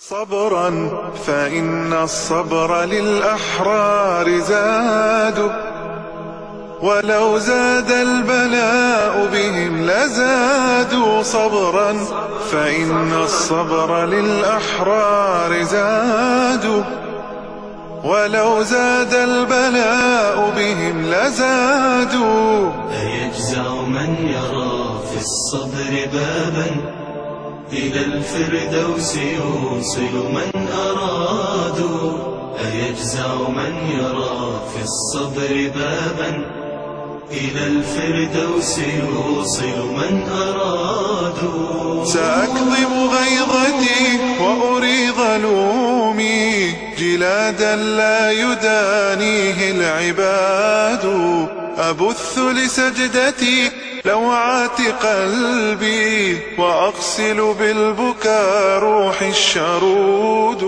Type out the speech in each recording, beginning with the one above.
صبرا فإن الصبر للأحرار زاد. ولو زاد البلاء بهم لزادوا صبرا فإن الصبر للأحرار زاد. ولو زاد البلاء بهم لزادوا. أيجزع من يرى في الصبر بابا. إلى الفردوس يوصل من أرادوا أيجزع من يرى في الصبر بابا. إلى الفردوس يوصل من أرادوا سأكظم غيظتي وأريض لومي جلادا لا يدانيه العباد. أبث لسجدتي لوعات قلبي وأغسل بالبكاء روحي الشرود.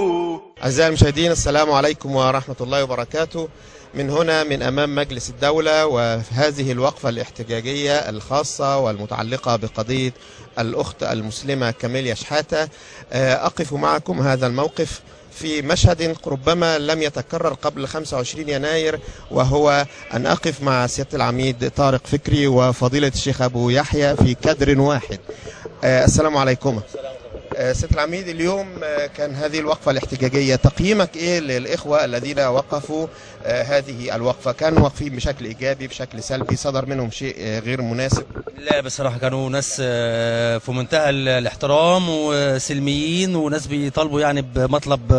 أعزائي المشاهدين السلام عليكم ورحمة الله وبركاته. من هنا من أمام مجلس الدولة وهذه الوقفة الاحتجاجية الخاصة والمتعلقة بقضية الأخت المسلمة كاميليا شحاتة أقف معكم هذا الموقف. في مشهد ربما لم يتكرر قبل 25 يناير وهو أن أقف مع سيادة العميد طارق فكري وفضيلة الشيخ أبو يحيى في كدر واحد. آه السلام عليكم. سيادة العميد اليوم آه كان هذه الوقفة الاحتجاجية. تقييمك إيه للإخوة الذين وقفوا آه هذه الوقفة؟ كانوا واقفين بشكل إيجابي بشكل سلبي صدر منهم شيء آه غير مناسب؟ لا بصراحة كانوا ناس في منتهى ال- الاحترام وسلميين وناس بيطالبوا يعني بمطلب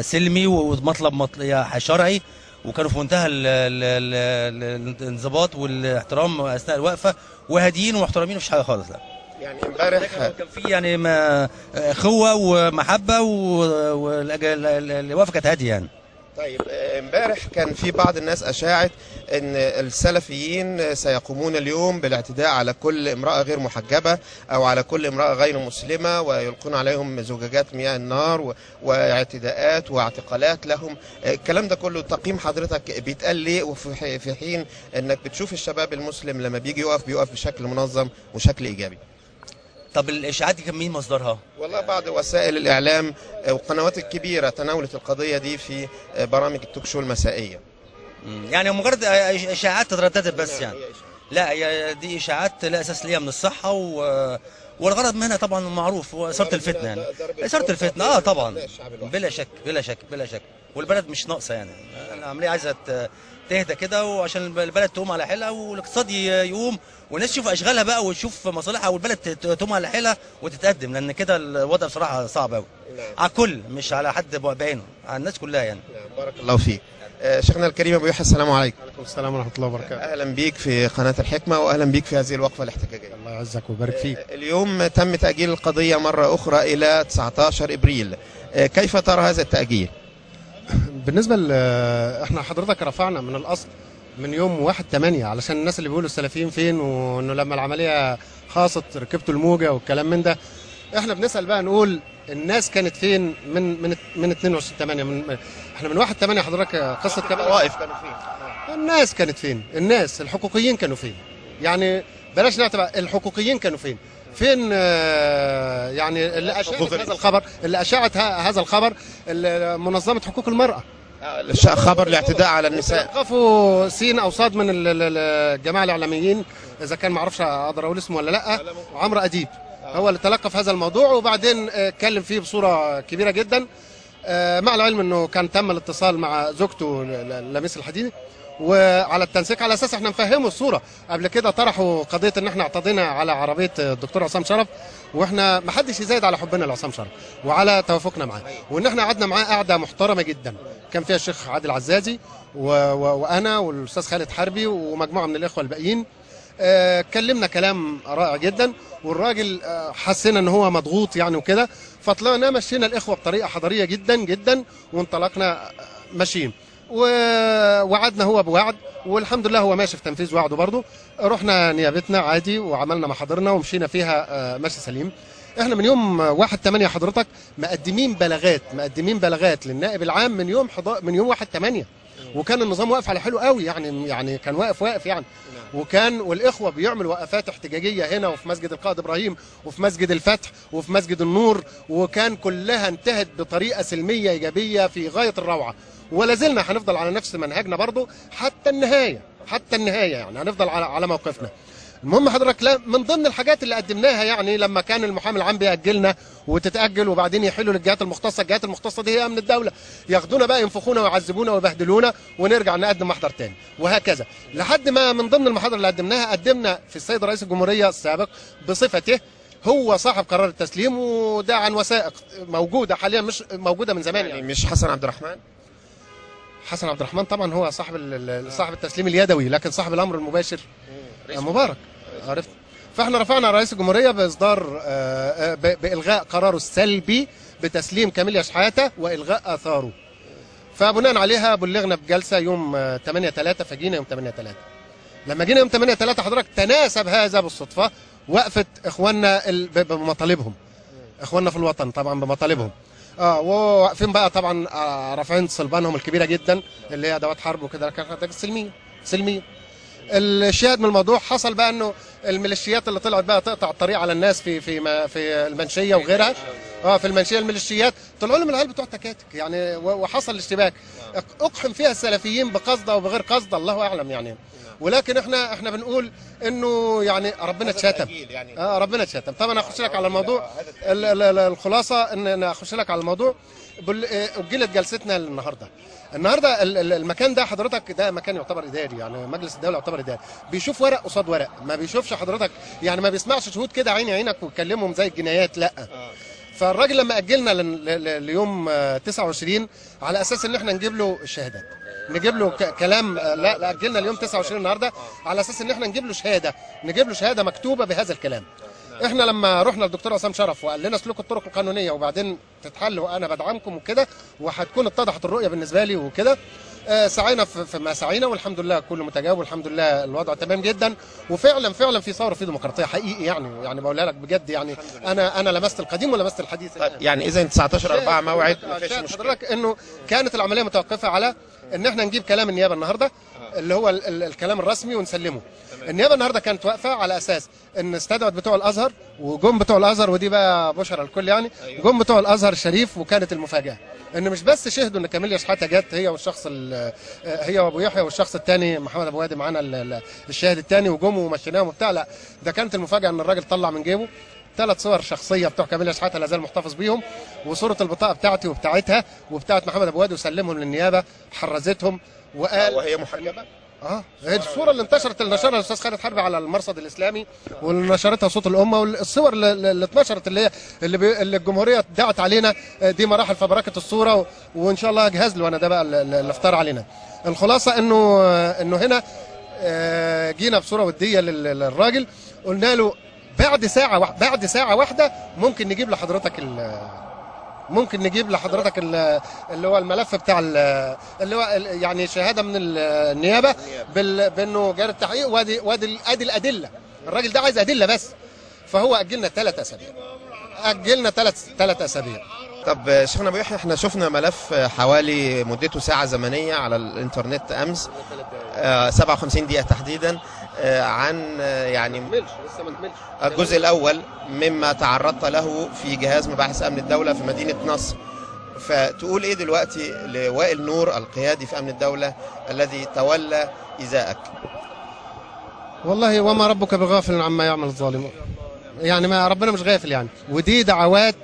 سلمي ومطلب مطل- شرعي. وكانوا في منتهى ال- ال- ال- الانضباط والاحترام أثناء الوقفة وهاديين ومحترمين مفيش حاجة خالص لا. يعني امبارح كان في يعني ما اخوه ومحبة والوقفه كانت هاديه يعني. طيب آه، امبارح كان في بعض الناس أشاعت إن السلفيين سيقومون اليوم بالاعتداء على كل امرأة غير محجبة أو على كل امرأة غير مسلمة ويلقون عليهم زجاجات مياه النار واعتداءات واعتقالات لهم. آه، الكلام ده كله تقييم حضرتك بيتقال ليه؟ وفي حين إنك بتشوف الشباب المسلم لما بيجي يقف بيقف بشكل منظم وشكل إيجابي. طب الإشاعات دي كان مين مصدرها؟ والله بعض وسائل الإعلام والقنوات الكبيرة تناولت القضية دي في برامج التوك شو المسائية. يعني مجرد إشاعات تترددت بس يعني. لا هي دي إشاعات لا أساس ليها من الصحة و... والغرض منها طبعا معروف هو إثارة الفتنة يعني. إثارة الفتنة آه طبعا. بلا شك بلا شك بلا شك. والبلد مش ناقصة يعني. العملية عايزة تهدى كده وعشان البلد تقوم على حيلها والاقتصاد يقوم والناس تشوف أشغالها بقى وتشوف مصالحها والبلد ت- تقوم على حيلها وتتقدم لأن كده الوضع بصراحة صعب قوي على الكل مش على حد بعينه على الناس كلها يعني. بارك الله فيك. آه، شيخنا الكريم أبو يحيى السلام عليكم. عليكم السلام ورحمة الله وبركاته. أهلا بيك في قناة الحكمة واهلا بيك في هذه الوقفة الاحتجاجية. الله يعزك ويبارك فيك. آه، اليوم تم تأجيل القضية مرة أخرى إلى 19 إبريل. آه، كيف ترى هذا التأجيل؟ بالنسبة ل إحنا حضرتك رفعنا من الأصل من يوم 1 8 علشان الناس اللي بيقولوا السلفيين فين وإنه لما العملية خاصت ركبتوا الموجة والكلام من ده إحنا بنسأل بقى نقول الناس كانت فين من من من 22 8 من إحنا من 1 8 حضرتك قصة كمان. واقف كانوا فين؟ الناس كانت فين؟ الناس الحقوقيين كانوا فين؟ يعني بلاش نعتبر الحقوقيين كانوا فين؟ فين آه، يعني اللي أشاعت هذا الخبر اللي أشاعت هذا الخبر ال- منظمة حقوق المرأة. آه، خبر الاعتداء على النساء. وقفوا سين أو صاد من ال- ال- ال- الجماعة الإعلاميين إذا كان ما أعرفش أقدر أقول اسمه ولا لأ وعمرو أديب هو اللي تلقى في هذا الموضوع وبعدين آه، اتكلم فيه بصورة كبيرة جدا. مع العلم إنه كان تم الاتصال مع زوجته لميس الحديدي وعلى التنسيق على أساس إحنا نفهمه الصورة. قبل كده طرحوا قضية إن إحنا اعتدينا على عربية الدكتور عصام شرف وإحنا ما حدش يزايد على حبنا لعصام شرف. وعلى توافقنا معاه. وإن إحنا قعدنا معاه قعدة محترمة جدا. كان فيها الشيخ عادل عزازي و... و... وأنا والأستاذ خالد حربي ومجموعة من الإخوة الباقيين. آه، اتكلمنا كلام رائع جدا والراجل آه، حسينا إن هو مضغوط يعني وكده. فطلعنا مشينا الإخوة بطريقة حضارية جدا جدا وانطلقنا آه، ماشيين. ووعدنا هو بوعد والحمد لله هو ماشي في تنفيذ وعده برضه. رحنا نيابتنا عادي وعملنا محاضرنا ومشينا فيها آه، ماشي سليم. إحنا من يوم 1 8 حضرتك مقدمين بلاغات مقدمين بلاغات للنائب العام من يوم حضا... من يوم 1 8 وكان النظام واقف على حلو قوي يعني يعني كان واقف واقف يعني. وكان والإخوة بيعملوا وقفات احتجاجية هنا وفي مسجد القائد إبراهيم وفي مسجد الفتح وفي مسجد النور. وكان كلها انتهت بطريقة سلمية إيجابية في غاية الروعة. ولا زلنا هنفضل على نفس منهجنا برضو حتى النهاية حتى النهاية يعني هنفضل على على موقفنا. المهم حضرتك لا من ضمن الحاجات اللي قدمناها يعني لما كان المحامي العام بيأجلنا وتتأجل وبعدين يحلوا للجهات المختصة الجهات المختصة دي هي أمن الدولة. ياخدونا بقى ينفخونا ويعذبونا ويبهدلونا ونرجع نقدم محضر تاني وهكذا. لحد ما من ضمن المحاضر اللي قدمناها قدمنا في السيد رئيس الجمهورية السابق بصفته هو صاحب قرار التسليم وده عن وثائق موجودة حاليا مش موجودة من زمان يعني يعني. مش حسن عبد الرحمن؟ حسن عبد الرحمن طبعا هو صاحب صاحب التسليم اليدوي لكن صاحب الأمر المباشر. مبارك. عرفت؟ فإحنا رفعنا رئيس الجمهورية بإصدار آه، آه، بإلغاء قراره السلبي بتسليم كاميليا شحاته وإلغاء آثاره. فبناء عليها بلغنا بجلسة يوم 8 3 فجينا يوم 8 3 لما جينا يوم 8 3 حضرتك تناسب هذا بالصدفة وقفه إخواننا بمطالبهم. إخواننا في الوطن طبعا بمطالبهم. آه وواقفين بقى طبعا آه، رافعين صلبانهم الكبيرة جدا اللي هي أدوات حرب وكده. كانت سلمية سلمية. الشاهد من الموضوع حصل بقى إنه الميليشيات اللي طلعت بقى تقطع الطريق على الناس في في في المنشية وغيرها. آه في المنشية الميليشيات. طلعوا لهم العيال بتوع التكاتك يعني وحصل اشتباك. أقحم فيها السلفيين بقصد أو بغير قصد الله أعلم يعني. ولكن إحنا إحنا بنقول إنه يعني ربنا اتشتم يعني. آه ربنا اتشتم طب أنا أخش لك على الموضوع. ال- ال- ال- الخلاصة ان أنا أخش لك على الموضوع. آه، أجلت جلستنا النهارده. النهارده ال- ال- المكان ده حضرتك ده مكان يعتبر إداري يعني مجلس الدولة يعتبر إداري. بيشوف ورق قصاد ورق. ما بيشوفش حضرتك يعني ما بيسمعش شهود كده عيني عينك ويكلمهم زي الجنايات لأ. فالراجل لما أجلنا ليوم آه، 29 على أساس إن إحنا نجيب له الشهادات نجيب له كلام آه، لا لا أجلنا اليوم 29 النهارده على أساس إن إحنا نجيب له شهادة. نجيب له شهادة مكتوبة بهذا الكلام. إحنا لما رحنا للدكتور عصام شرف وقال لنا اسلكوا الطرق القانونية وبعدين تتحل وأنا بدعمكم وكده وهتكون اتضحت الرؤية بالنسبة لي وكده آه، سعينا في ما سعينا والحمد لله كله متجاوب والحمد لله الوضع تمام جدا. وفعلا فعلا في ثوره في ديمقراطية حقيقي يعني يعني بقولها لك بجد يعني. أنا أنا لمست القديم ولمست الحديث. طيب يعني اذا 19 4 موعد آه، مفيش شاهد مشكلة. حضرتك إنه كانت العملية متوقفة على إن إحنا نجيب كلام النيابة النهارده اللي هو ال- ال- الكلام الرسمي ونسلمه. النيابة النهارده كانت واقفة على أساس إن استدعت بتوع الأزهر وجم بتوع الأزهر ودي بقى بشرى الكل يعني جم بتوع الأزهر الشريف وكانت المفاجأة. إن مش بس شهدوا إن كاميليا شحاته جت هي والشخص ال- هي وأبو يحيى والشخص الثاني محمد أبو وادي معانا ال- ال- الشاهد الثاني وجم ومشيناهم وبتاع. لا ده كانت المفاجأة إن الراجل طلع من جيبه. ثلاث صور شخصية بتوع كاميليا شحاته لا زال محتفظ بيهم وصورة البطاقة بتاعتي وبتاعتها وبتاعت محمد أبو وادي وسلمهم للنيابة حرزتهم وقال وهي محجبه آه هي الصورة اللي انتشرت اللي نشرها الأستاذ خالد حربي على المرصد الإسلامي واللي نشرتها صوت الأمة والصور اللي, اتنشرت اللي هي اللي, اللي الجمهورية دعت علينا آه، دي مراحل فبركة الصورة وإن شاء الله جهاز له أنا ده بقى افترى علينا. الخلاصة إنه آه، إنه هنا آه، جينا بصورة ودية لل- للراجل قلنا له بعد ساعة بعد ساعة واحدة ممكن نجيب لحضرتك ممكن نجيب لحضرتك ال- اللي هو الملف بتاع ال- اللي هو يعني شهادة من ال- النيابة بال- بأنه جاري التحقيق وادي وأدي أدي الأدلة. الراجل ده عايز أدلة بس. فهو أجلنا ثلاث أسابيع. أجلنا ثلاث ثلاث أسابيع. طب شيخنا أبو يحيى إحنا شفنا ملف حوالي مدته ساعة زمنية على الإنترنت أمس. آه، 57 دقيقة تحديدا. آه، عن آه، يعني لسه ما كملش الجزء الأول مما تعرضت له في جهاز مباحث أمن الدولة في مدينة نصر. فتقول إيه دلوقتي لوائل نور القيادي في أمن الدولة الذي تولى إزاءك والله وما ربك بغافل عما يعمل الظالمون. يعني ما ربنا مش غافل يعني. ودي دعوات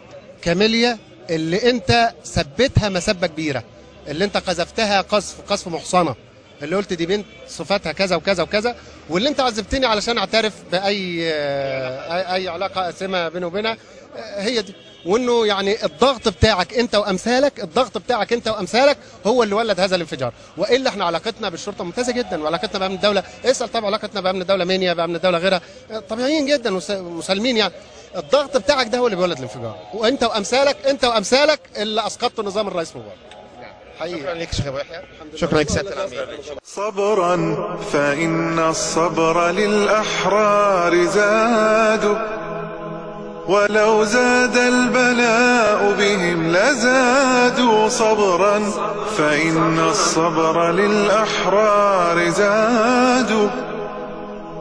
كاميليا اللي أنت ثبتها مسبة كبيرة. اللي أنت قذفتها قذف قذف محصنه اللي قلت دي بنت صفاتها كذا وكذا وكذا واللي انت عذبتني علشان اعترف بأي أي, أي علاقة اسمه بيني وبينها آه، هي دي. وإنه يعني الضغط بتاعك أنت وأمثالك الضغط بتاعك أنت وأمثالك هو اللي ولد هذا الانفجار. وإلا إحنا علاقتنا بالشرطة ممتازة جدا وعلاقتنا بأمن الدولة اسأل طبعا علاقتنا بأمن الدولة مينيا بأمن الدولة غيرها آه، طبيعيين جدا وس- مسالمين يعني. الضغط بتاعك ده هو اللي بيولد الانفجار. وأنت وأمثالك أنت وأمثالك اللي اسقطتوا نظام الرئيس مبارك. شكرا لك شيخ أبو يحيى شكرا لك سيادة الأمير. صبرا فإن الصبر للأحرار زاد ولو زاد البلاء بهم لزادوا صبرا فإن الصبر للأحرار زاد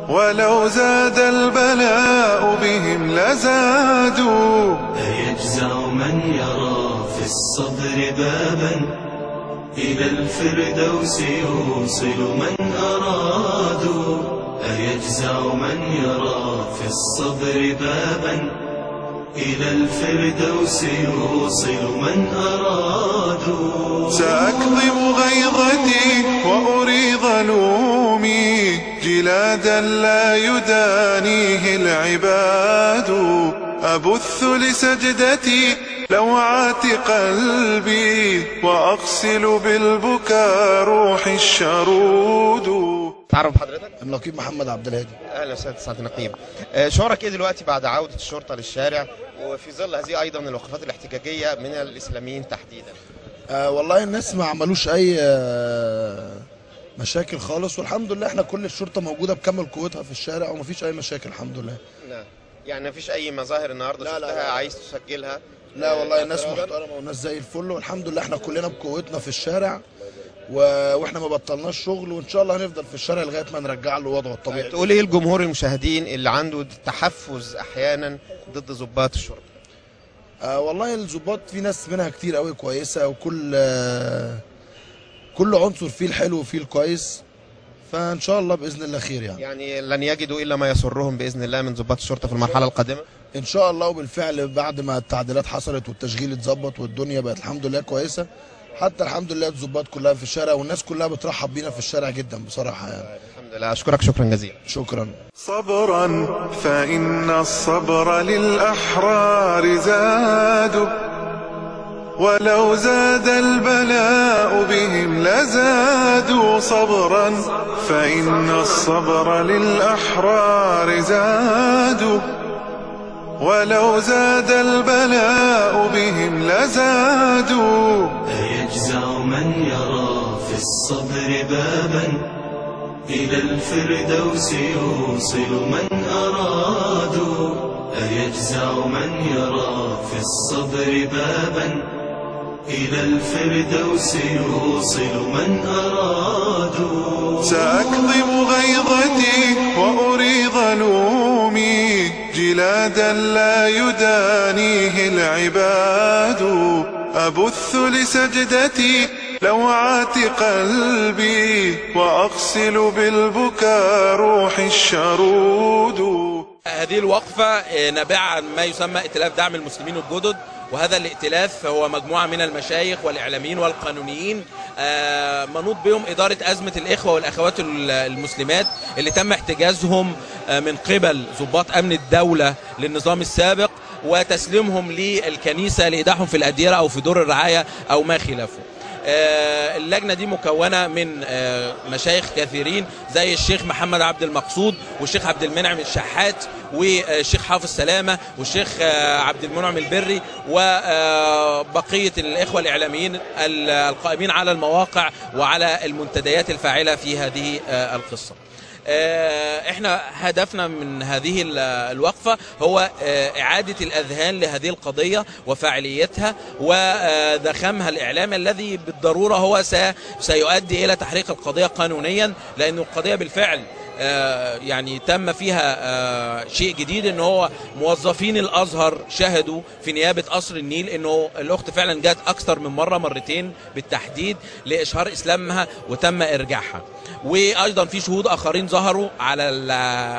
ولو زاد البلاء بهم لزادوا أيجزع من يرى في الصبر بابا إلى الفردوس يوصل من أرادوا أيجزع من يرى في الصبر بابا. إلى الفردوس يوصل من أرادوا سأكظم غيظتي وأريض لومي جلادا لا يدانيه العباد. أبث لسجدتي لوعات قلبي وأغسل بالبكاء روحي الشرود. تعرف حضرتك؟ النقيب محمد عبد الهادي. أهلا وسهلا سعاده النقيب. آه، شعورك إيه دلوقتي بعد عودة الشرطة للشارع؟ وفي ظل هذه أيضا الوقفات الاحتجاجية من الإسلاميين تحديدا. آه والله الناس ما عملوش أي آه مشاكل خالص والحمد لله إحنا كل الشرطة موجودة بكامل قوتها في الشارع ومفيش أي مشاكل الحمد لله. نعم. يعني مفيش أي مظاهر النهارده لا، لا، شفتها لا. عايز تسجلها؟ لا والله الناس اعتراضاً؟ محترمة والناس زي الفل والحمد لله إحنا كلنا بقوتنا في الشارع و... وإحنا ما بطلناش شغل وإن شاء الله هنفضل في الشارع لغاية ما نرجع له وضعه الطبيعي. تقول إيه لجمهور المشاهدين اللي عنده تحفز أحيانا ضد ضباط الشرطة؟ آه والله الظباط في ناس منها كتير قوي كويسة وكل آه كل عنصر فيه الحلو وفيه الكويس فإن شاء الله بإذن الله خير يعني. يعني لن يجدوا إلا ما يسرهم بإذن الله من ضباط الشرطة في المرحلة القادمة؟ إن شاء الله وبالفعل بعد ما التعديلات حصلت والتشغيل اتظبط والدنيا بقت الحمد لله كويسة. حتى الحمد لله الظباط كلها في الشارع والناس كلها بترحب بينا في الشارع جدا بصراحة يعني. الحمد لله. أشكرك شكرا جزيلا. شكرا. صبرا فإن الصبر للأحرار زاد. ولو زاد البلاء بهم لزادوا صبرا فإن الصبر للأحرار زاد. ولو زاد البلاء بهم لزادوا. أيجزع من يرى في الصبر بابا إلى الفردوس يوصل من أرادوا. أيجزع من يرى في الصبر بابا إلى الفردوس يوصل من أرادوا. سأكظم غيظتي وأريض لومي جلادا لا يدانيه العباد. أبث لسجدتي لوعات قلبي وأغسل بالبكاء روحي الشرود. هذه الوقفة نابعة عن ما يسمى ائتلاف دعم المسلمين الجدد. وهذا الائتلاف هو مجموعة من المشايخ والإعلاميين والقانونيين آه، منوط بهم إدارة أزمة الإخوة والأخوات ال- المسلمات اللي تم احتجازهم آه، من قبل ضباط أمن الدولة للنظام السابق وتسليمهم للكنيسة لإيداعهم في الأديرة أو في دور الرعاية أو ما خلافه. اللجنة دي مكونة من آه، مشايخ كثيرين زي الشيخ محمد عبد المقصود والشيخ عبد المنعم الشحات والشيخ حافظ سلامة والشيخ آه، عبد المنعم البري وبقيه الإخوة الإعلاميين ال- القائمين على المواقع وعلى المنتديات الفاعلة في هذه آه، القصة. آه، إحنا هدفنا من هذه ال- الوقفة هو آه، إعادة الأذهان لهذه القضية وفاعليتها وذخامها الإعلامي الذي بالضرورة هو سي- سيؤدي إلى تحقيق القضية قانونيا لأن القضية بالفعل يعني تم فيها آه، شيء جديد إن هو موظفين الأزهر شهدوا في نيابة قصر النيل إنه الأخت فعلا جت أكثر من مرة مرتين بالتحديد لإشهار إسلامها وتم إرجاعها. وأيضا في شهود آخرين ظهروا على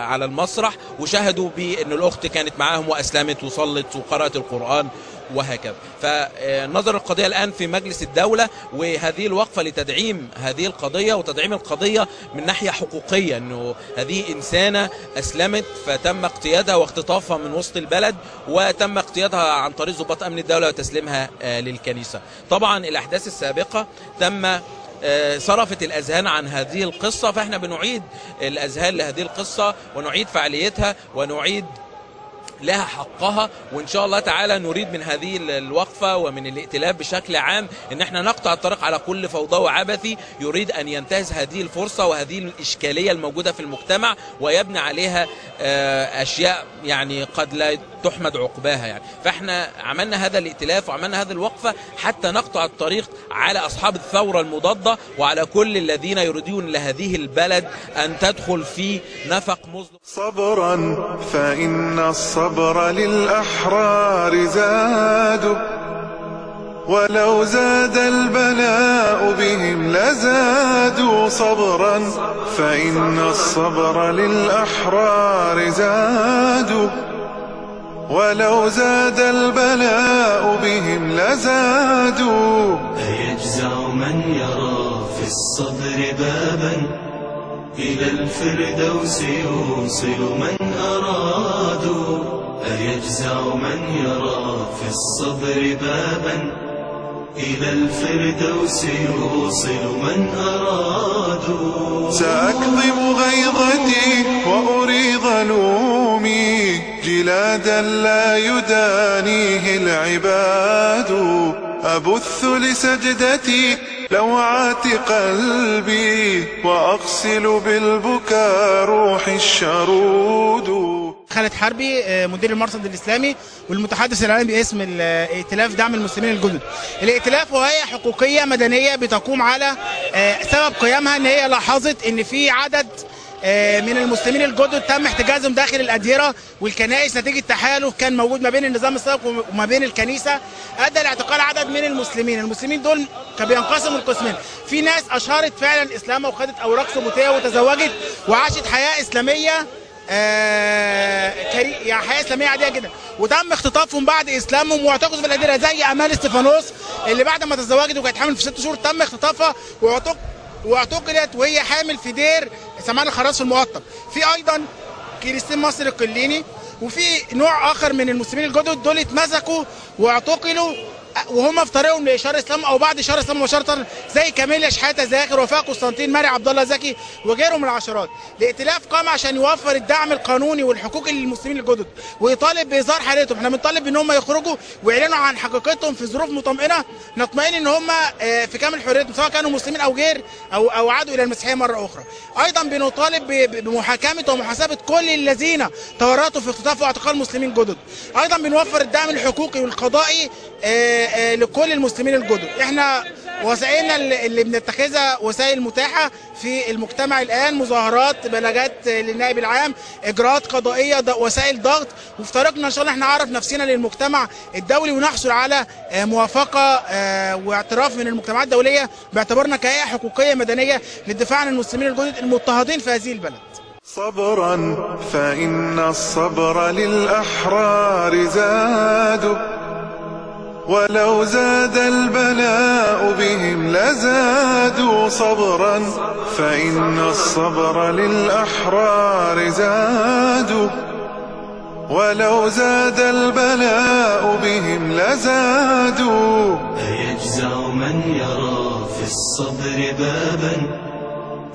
على المسرح وشهدوا بأن الأخت كانت معاهم وأسلمت وصلت وقرأت القرآن. وهكذا. فنظر القضية الآن في مجلس الدولة وهذه الوقفة لتدعيم هذه القضية وتدعيم القضية من ناحية حقوقية أنه هذه إنسانة أسلمت فتم اقتيادها واختطافها من وسط البلد وتم اقتيادها عن طريق ضباط أمن الدولة وتسليمها آه، للكنيسة. طبعا الأحداث السابقة تم آه، صرفت الأذهان عن هذه القصة فإحنا بنعيد الأذهان لهذه القصة ونعيد فعاليتها ونعيد لها حقها وإن شاء الله تعالى نريد من هذه ال- الوقفة ومن الائتلاف بشكل عام إن إحنا نقطع الطريق على كل فوضوي عبثي يريد أن ينتهز هذه الفرصة وهذه الإشكالية الموجودة في المجتمع ويبني عليها آه، أشياء يعني قد لا تحمد عقباها يعني. فإحنا عملنا هذا الائتلاف وعملنا هذه الوقفة حتى نقطع الطريق على أصحاب الثورة المضادة وعلى كل الذين يريدون لهذه البلد أن تدخل في نفق مظلم. صبرا فإن الصبر للأحرار زاد ولو زاد البلاء بهم لزادوا صبرا فإن الصبر للأحرار زاد ولو زاد البلاء بهم لزادوا. أيجزع من يرى في الصبر بابا إلى الفردوس يوصل من أرادوا أيجزع من يرى في الصبر بابا. إلى الفردوس يوصل من أرادوا سأكظم غيظتي وأريض لومي جلادا لا يدانيه العباد. أبث لسجدتي لوعات قلبي وأغسل بالبكاء روحي الشرود خالد حربي آه، مدير المرصد الإسلامي والمتحدث الاعلامي باسم الائتلاف دعم المسلمين الجدد. الائتلاف هو هيئه حقوقية مدنية بتقوم على آه، سبب قيامها إن هي لاحظت إن في عدد من المسلمين الجدد تم احتجازهم داخل الأديرة والكنائس نتيجة تحالف كان موجود ما بين النظام السابق وما بين الكنيسة. أدى لاعتقال عدد من المسلمين، المسلمين دول كانوا بينقسموا لقسمين، في ناس أشهرت فعلا إسلامها وخدت أوراق ثبوتية وتزوجت وعاشت حياة إسلامية آه، كري... يعني حياة إسلامية عادية جدا. وتم اختطافهم بعد إسلامهم واعتقلوا في الأديرة زي أمال إستيفانوس اللي بعد ما تزوجت وكانت حامل في ست شهور تم اختطافها واعتق... واعتقلت وهي حامل في دير سمان الخراز في المقطم في أيضا كريستين مصر القليني وفي نوع آخر من المسلمين الجدد دول اتمسكوا واعتقلوا وهم في طريقهم لاشهار الاسلام أو بعد اشهار الاسلام مباشره زي كاميليا شحاته زاخر وفاء قسطنطين ماري عبد الله زكي وغيرهم من العشرات. الائتلاف قام عشان يوفر الدعم القانوني والحقوق للمسلمين الجدد ويطالب بإظهار حالتهم، إحنا بنطالب إن هم يخرجوا ويعلنوا عن حقيقتهم في ظروف مطمئنة نطمئن إن هم آه، في كامل حريتهم سواء كانوا مسلمين أو غير أو أو عادوا إلى المسيحية مرة أخرى. أيضا بنطالب بمحاكمة ومحاسبة كل الذين تورطوا في اختطاف واعتقال مسلمين جدد. أيضا بنوفر الدعم الحقوقي والقضائي آه، لكل المسلمين الجدد. إحنا وسائلنا اللي بنتخذها وسائل متاحة في المجتمع الآن مظاهرات بلاغات للنائب العام إجراءات قضائية وسائل ضغط وفي طريقنا إن شاء الله إحنا نعرف نفسنا للمجتمع الدولي ونحصل على آه، موافقة آه، واعتراف من المجتمعات الدولية باعتبارنا كهيئة حقوقية مدنية للدفاع عن المسلمين الجدد المضطهدين في هذه البلد. صبرا فإن الصبر للأحرار زاد ولو زاد البلاء بهم لزادوا صبرا فإن الصبر للأحرار زاد ولو زاد البلاء بهم لزادوا. أيجزع من يرى في الصبر بابا؟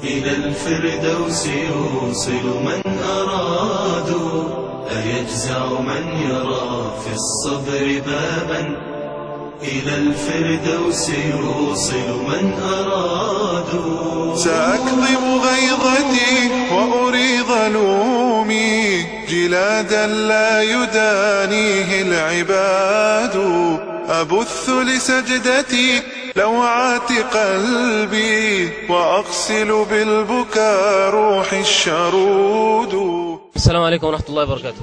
إلى الفردوس يوصل من أرادوا. أيجزع من يرى في الصبر بابا؟ إلى الفردوس يوصل من أرادوا. سأكظم غيظتي وأريض لومي جلادا لا يدانيه العباد. أبث لسجدتي لوعات قلبي وأغسل بالبكاء روحي الشرود. السلام عليكم ورحمة الله وبركاته.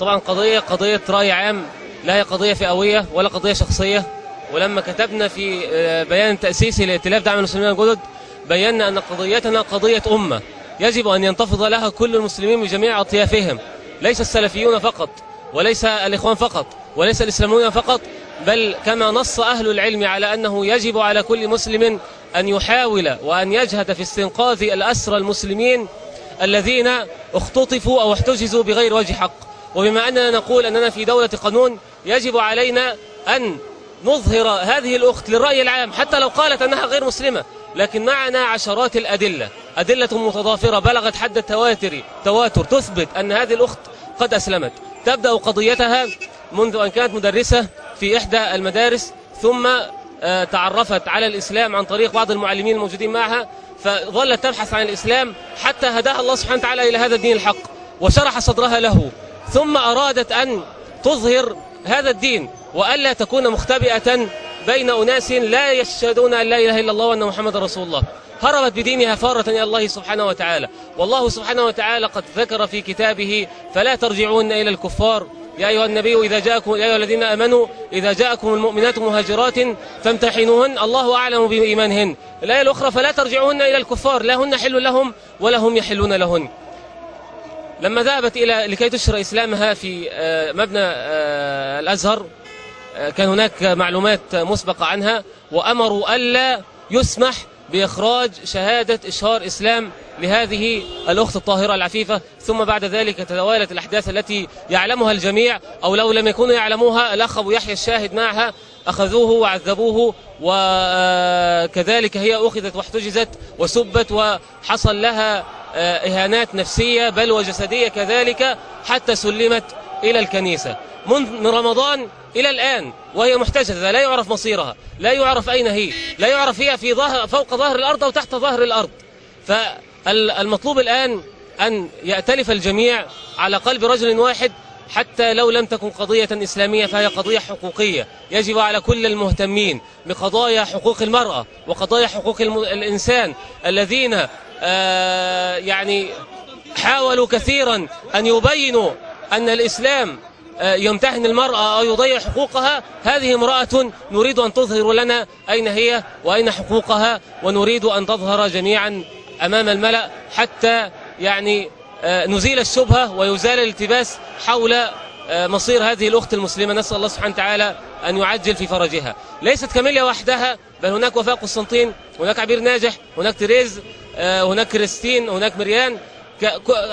طبعا قضية قضية رأي عام لا هي قضية فئوية ولا قضية شخصية. ولما كتبنا في آه، بيان تأسيسي لائتلاف دعم المسلمين الجدد بينا أن قضيتنا قضية أمة. يجب أن ينتفض لها كل المسلمين بجميع أطيافهم. ليس السلفيون فقط وليس الإخوان فقط وليس الإسلاميون فقط بل كما نص أهل العلم على أنه يجب على كل مسلم أن يحاول وأن يجهد في استنقاذ الأسرى المسلمين الذين اختطفوا أو احتجزوا بغير وجه حق. وبما أننا نقول أننا في دولة قانون يجب علينا أن نظهر هذه الأخت للرأي العام حتى لو قالت أنها غير مسلمة. لكن معنا عشرات الأدلة. أدلة متضافرة بلغت حد التواتر تواتر تثبت أن هذه الأخت قد أسلمت. تبدأ قضيتها منذ أن كانت مدرسة في إحدى المدارس ثم آه، تعرفت على الإسلام عن طريق بعض المعلمين الموجودين معها فظلت تبحث عن الإسلام حتى هداها الله سبحانه وتعالى إلى هذا الدين الحق وشرح صدرها له. ثم أرادت أن تظهر هذا الدين وألا تكون مختبئة بين أناس لا يشهدون أن لا إله إلا الله وأن محمد رسول الله. هربت بدينها فارة إلى الله سبحانه وتعالى. والله سبحانه وتعالى قد ذكر في كتابه فلا ترجعون إلى الكفار. يا أيها النبي إذا جاءكم يا أيها الذين آمنوا إذا جاءكم المؤمنات مهاجرات فامتحنوهن. الله أعلم بإيمانهن. الآية الأخرى فلا ترجعوهن إلى الكفار. لا هن حل لهم ولا هم يحلون لهن. لما ذهبت إلى لكي تشهر إسلامها في آه، مبنى آه، الأزهر آه، كان هناك معلومات مسبقة عنها وأمروا ألا يسمح بإخراج شهادة إشهار إسلام لهذه الأخت الطاهرة العفيفة. ثم بعد ذلك تتوالت الأحداث التي يعلمها الجميع أو لو لم يكونوا يعلموها الأخ أبو يحيى الشاهد معها أخذوه وعذبوه وكذلك هي أخذت واحتجزت وسبت وحصل لها إهانات نفسية بل وجسدية كذلك حتى سلمت إلى الكنيسة. من رمضان إلى الآن وهي محتجزة لا يعرف مصيرها لا يعرف أين هي لا يعرف هي في ظهر فوق ظهر الأرض أو تحت ظهر الأرض. فالمطلوب الآن أن يأتلف الجميع على قلب رجل واحد حتى لو لم تكن قضية إسلامية فهي قضية حقوقية. يجب على كل المهتمين بقضايا حقوق المرأة وقضايا حقوق الإنسان الذين آه يعني حاولوا كثيرا أن يبينوا أن الإسلام آه، يمتهن المرأة أو يضيع حقوقها. هذه امرأة نريد أن تظهر لنا أين هي وأين حقوقها ونريد أن تظهر جميعا أمام الملأ حتى يعني آه، نزيل الشبهة ويزال الالتباس حول آه، مصير هذه الأخت المسلمة. نسأل الله سبحانه وتعالى أن يعجل في فرجها. ليست كاميليا وحدها بل هناك وفاء قسطنطين هناك عبير ناجح هناك تريز هناك كريستين هناك مريان.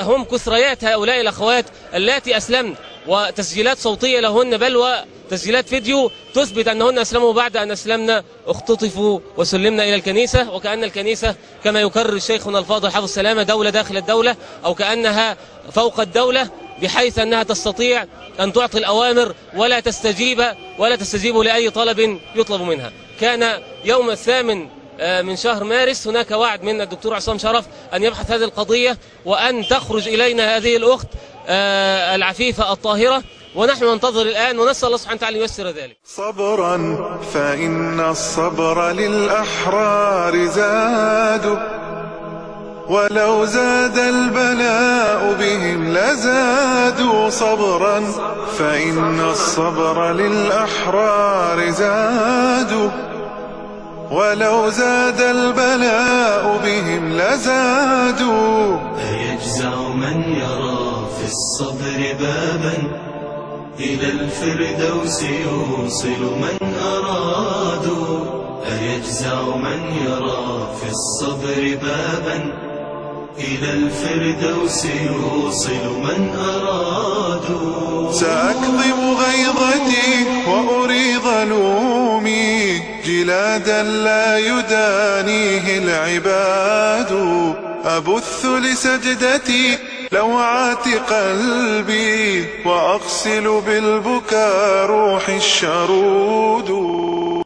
هم كثريات هؤلاء الأخوات اللاتي أسلمن. وتسجيلات صوتية لهن بل وتسجيلات فيديو تثبت أنهن أسلموا بعد أن أسلمنا اختطفوا وسلمنا إلى الكنيسة. وكأن الكنيسة كما يكرر شيخنا الفاضل حافظ السلامة دولة داخل الدولة أو كأنها فوق الدولة بحيث أنها تستطيع أن تعطي الأوامر ولا تستجيب ولا تستجيب لأي طلب يطلب منها. كان يوم الثامن آه، من شهر مارس هناك وعد من الدكتور عصام شرف أن يبحث هذه القضية وأن تخرج إلينا هذه الأخت آه، العفيفة الطاهرة ونحن ننتظر الآن ونسأل الله سبحانه وتعالى ييسر ذلك. صبرا فإن الصبر للأحرار زاد ولو زاد البلاء بهم لزادوا صبرا فإن الصبر للأحرار زادوا. ولو زاد البلاء بهم لزادوا. أيجزع من يرى في الصبر بابا إلى الفردوس يوصل من أرادوا. أيجزع من يرى في الصبر بابا إلى الفردوس يوصل من أرادوا. سأكظم غيظتي وأريض لومي. جلادا لا يدانيه العباد. أبث لسجدتي لوعات قلبي وأغسل بالبكى روحي الشرود.